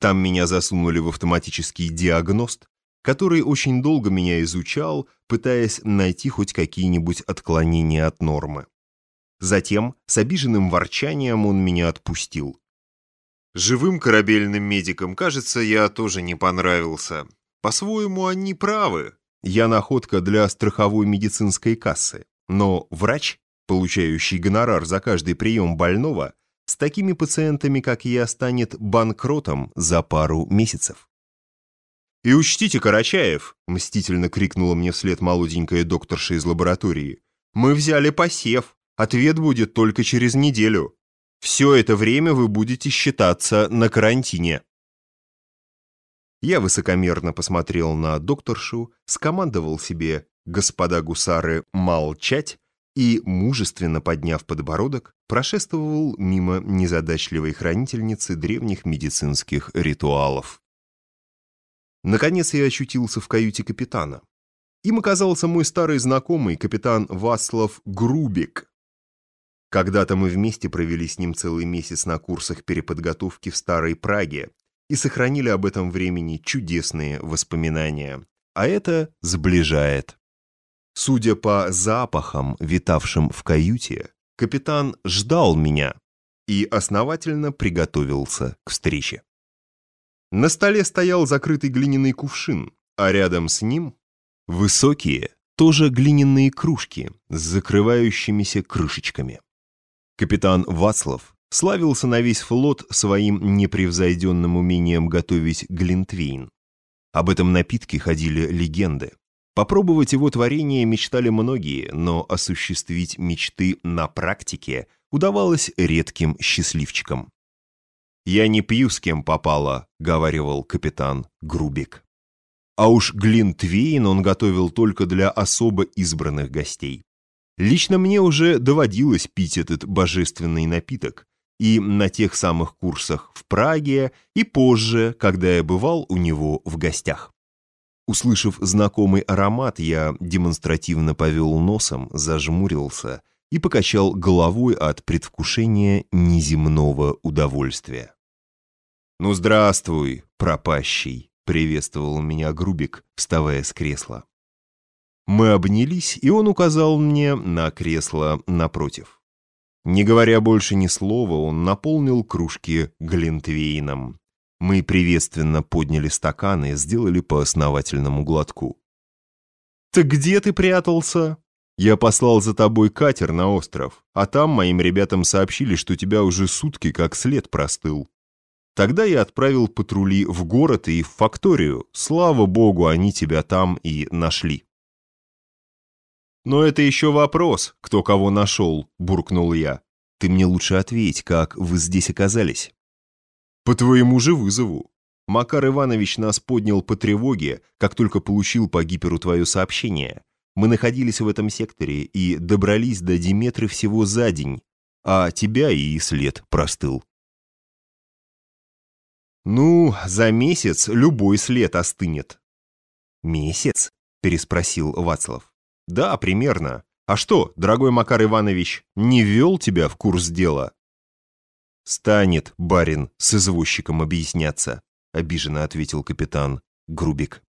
Там меня засунули в автоматический диагност, который очень долго меня изучал, пытаясь найти хоть какие-нибудь отклонения от нормы. Затем, с обиженным ворчанием, он меня отпустил. Живым корабельным медикам, кажется, я тоже не понравился. По-своему, они правы. Я находка для страховой медицинской кассы. Но врач, получающий гонорар за каждый прием больного, с такими пациентами, как я, станет банкротом за пару месяцев. «И учтите, Карачаев!» — мстительно крикнула мне вслед молоденькая докторша из лаборатории. «Мы взяли посев. Ответ будет только через неделю. Все это время вы будете считаться на карантине». Я высокомерно посмотрел на докторшу, скомандовал себе «господа гусары, молчать» и, мужественно подняв подбородок, прошествовал мимо незадачливой хранительницы древних медицинских ритуалов. Наконец я очутился в каюте капитана. Им оказался мой старый знакомый, капитан Васлав Грубик. Когда-то мы вместе провели с ним целый месяц на курсах переподготовки в Старой Праге и сохранили об этом времени чудесные воспоминания. А это сближает. Судя по запахам, витавшим в каюте, капитан ждал меня и основательно приготовился к встрече. На столе стоял закрытый глиняный кувшин, а рядом с ним высокие, тоже глиняные кружки с закрывающимися крышечками. Капитан Вацлав славился на весь флот своим непревзойденным умением готовить глинтвейн. Об этом напитке ходили легенды. Попробовать его творение мечтали многие, но осуществить мечты на практике удавалось редким счастливчикам. «Я не пью с кем попало», — говаривал капитан Грубик. А уж Глинтвейн он готовил только для особо избранных гостей. Лично мне уже доводилось пить этот божественный напиток, и на тех самых курсах в Праге, и позже, когда я бывал у него в гостях. Услышав знакомый аромат, я демонстративно повел носом, зажмурился и покачал головой от предвкушения неземного удовольствия. «Ну, здравствуй, пропащий!» — приветствовал меня Грубик, вставая с кресла. Мы обнялись, и он указал мне на кресло напротив. Не говоря больше ни слова, он наполнил кружки глинтвейном. Мы приветственно подняли стаканы и сделали по основательному глотку. «Так где ты прятался?» «Я послал за тобой катер на остров, а там моим ребятам сообщили, что тебя уже сутки как след простыл. Тогда я отправил патрули в город и в факторию. Слава богу, они тебя там и нашли». «Но это еще вопрос, кто кого нашел», — буркнул я. «Ты мне лучше ответь, как вы здесь оказались». По твоему же вызову. Макар Иванович нас поднял по тревоге, как только получил по гиперу твое сообщение. Мы находились в этом секторе и добрались до Диметры всего за день, а тебя и след простыл. Ну, за месяц любой след остынет. Месяц? Переспросил Вацлав. Да, примерно. А что, дорогой Макар Иванович, не ввел тебя в курс дела? «Станет, барин, с извозчиком объясняться», — обиженно ответил капитан Грубик.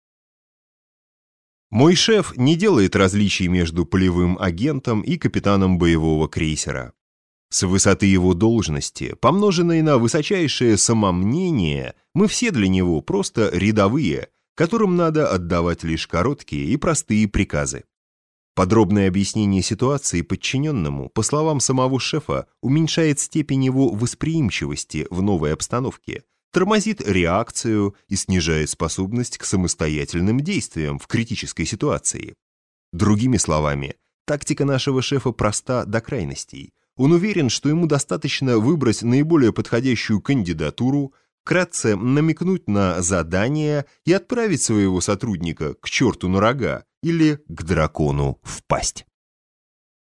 Мой шеф не делает различий между полевым агентом и капитаном боевого крейсера. С высоты его должности, помноженной на высочайшее самомнение, мы все для него просто рядовые, которым надо отдавать лишь короткие и простые приказы. Подробное объяснение ситуации подчиненному, по словам самого шефа, уменьшает степень его восприимчивости в новой обстановке, тормозит реакцию и снижает способность к самостоятельным действиям в критической ситуации. Другими словами, тактика нашего шефа проста до крайностей. Он уверен, что ему достаточно выбрать наиболее подходящую кандидатуру, вкратце намекнуть на задание и отправить своего сотрудника к черту на рога или к дракону в пасть.